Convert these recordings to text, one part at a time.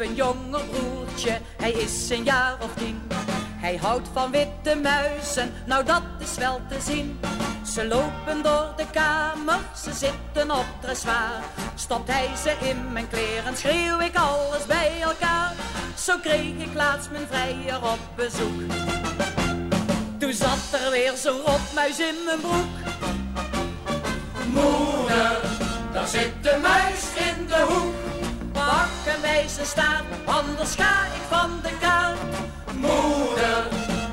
een jonger broertje, hij is een jaar of tien. Hij houdt van witte muizen, nou dat is wel te zien. Ze lopen door de kamer, ze zitten op dressoir. Stopt hij ze in mijn kleren, schreeuw ik alles bij elkaar. Zo kreeg ik laatst mijn vrijer op bezoek. Toen zat er weer zo'n rotmuis in mijn broek. Moeder, daar zit anders ga ik van de kaart. Moeder,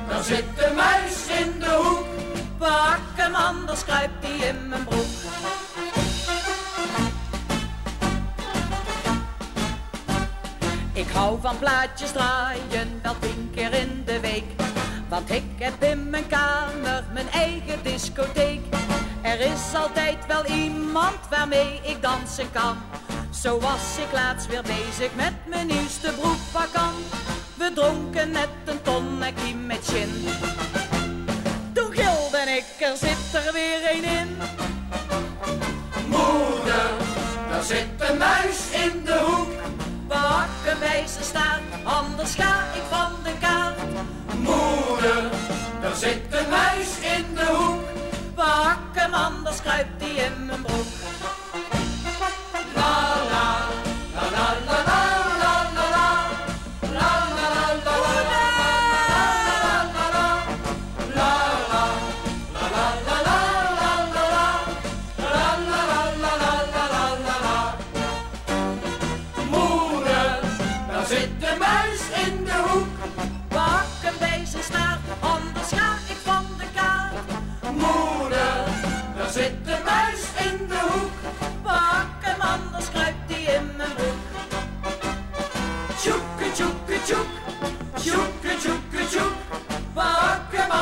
daar zit de muis in de hoek. Pak hem, anders kruipt hij in mijn broek. Ik hou van plaatjes draaien, wel tien keer in de week. Want ik heb in mijn kamer mijn eigen discotheek. Er is altijd wel iemand waarmee ik dansen kan. Zo was ik laatst weer bezig met mijn nieuwste broekpakan. We dronken net een tonnetje met gin. Toen gilde ik, er zit er weer een in. Moeder, daar zit de muis in de hoek. Pakken wij ze staan, anders ga ik van de kaart. Moeder, daar zit de muis in de hoek. Pak hem, anders kruipt zit de muis in de hoek. pak een bij zijn anders ga ik van de kaart. Moeder, daar zit de muis in de hoek. pak hem anders kruipt hij in mijn broek. Tjoeke, tjoeke, tjoek. Tjoeke, tjoeke, tjoek. pak hem.